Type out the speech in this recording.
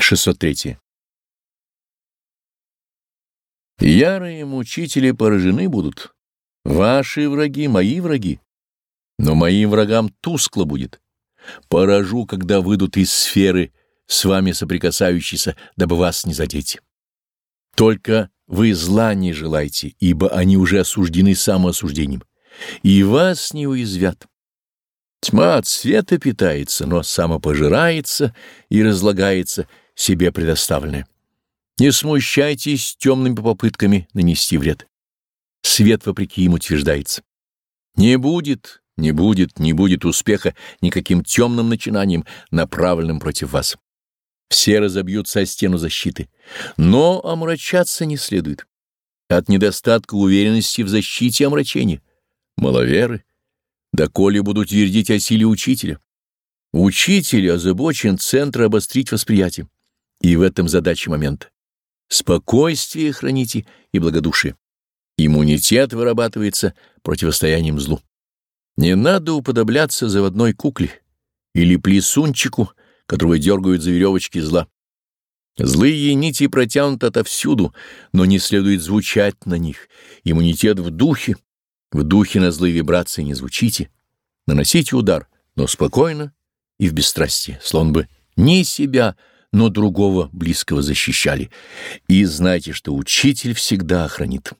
603. Ярые мучители поражены будут. Ваши враги — мои враги. Но моим врагам тускло будет. Поражу, когда выйдут из сферы, с вами соприкасающиеся, дабы вас не задеть. Только вы зла не желайте, ибо они уже осуждены самоосуждением, и вас не уязвят. Тьма от света питается, но самопожирается и разлагается себе предоставленное. Не смущайтесь темными попытками нанести вред. Свет вопреки им утверждается. Не будет, не будет, не будет успеха никаким темным начинанием, направленным против вас. Все разобьются о стену защиты, но омрачаться не следует. От недостатка уверенности в защите омрачения, маловеры, доколе будут твердить о силе учителя. Учитель озабочен центр обострить восприятие, и в этом задача момента. Спокойствие храните и благодушие. Иммунитет вырабатывается противостоянием злу. Не надо уподобляться заводной кукле или плесунчику, которого дергают за веревочки зла. Злые нити протянуты отовсюду, но не следует звучать на них. Иммунитет в духе. В духе на злые вибрации не звучите. Наносите удар, но спокойно и в бесстрастии, словно бы не себя, но другого близкого защищали. И знайте, что учитель всегда охранит.